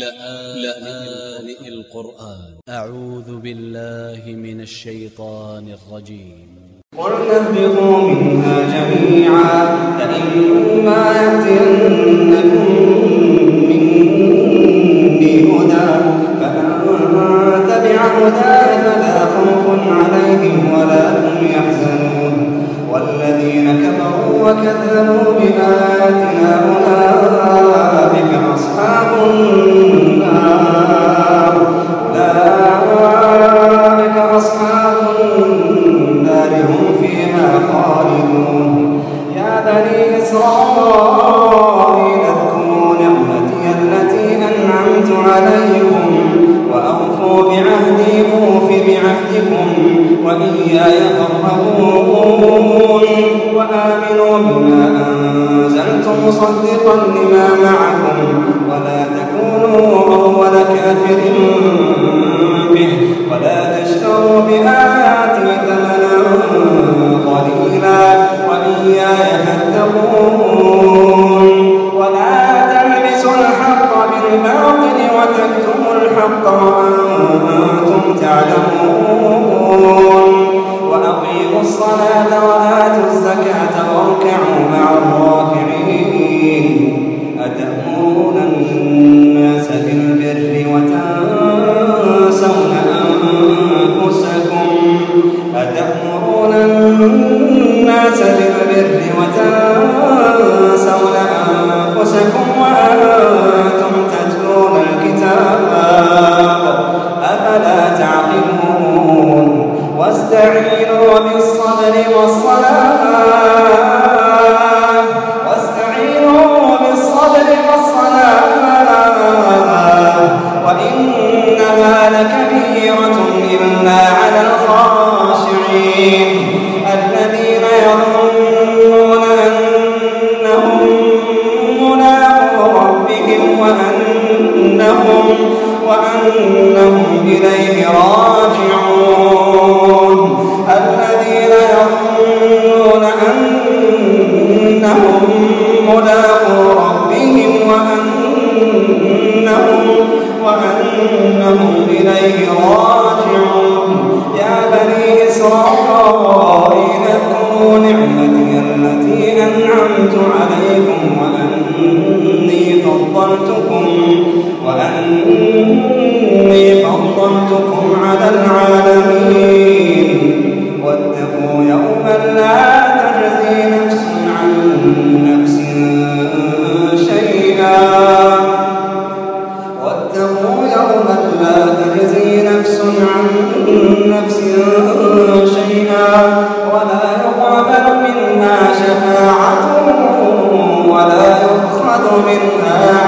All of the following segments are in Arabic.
لآن القرآن. أ ع و ذ ب ا ل ل ه من ا ل ش ي ط ا ن ا ل ج ي م قل اهبطوا منها جميعا فإما يأتينكم مني هدى فمن تبع هداي فلا خوف عليهم ولا هم يحزنون. والذين كفروا وكذبوا بآياتنا عليكم وأوفوا بعهدي أوف بعهدكم وإياي فارهبون وآمنوا بما أنزلت مصدقا لما معكم ولا تكونوا أول كافر به ولا تشتروا بآياتي ثمنا وأنتم إلا على الذين يظنون أنهم ملاقو ربهم وأنهم وأنهم إليه راجعون. الذين يظنون أنهم ملاقو ربهم وأنهم وأنهم إليه راجعون. يا بني إسرائيل. منها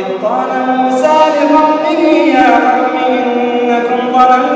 وإذ قال موسى لقومه يا قوم إنكم ظلمتم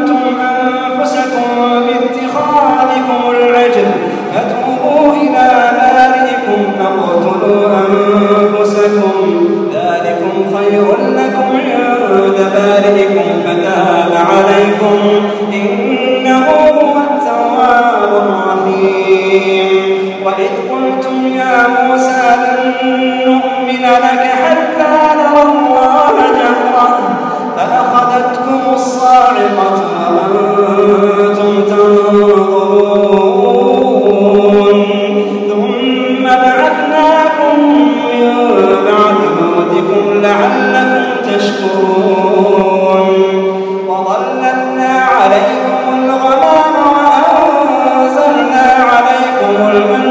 عليكم الغمام وأنزلنا عليكم المن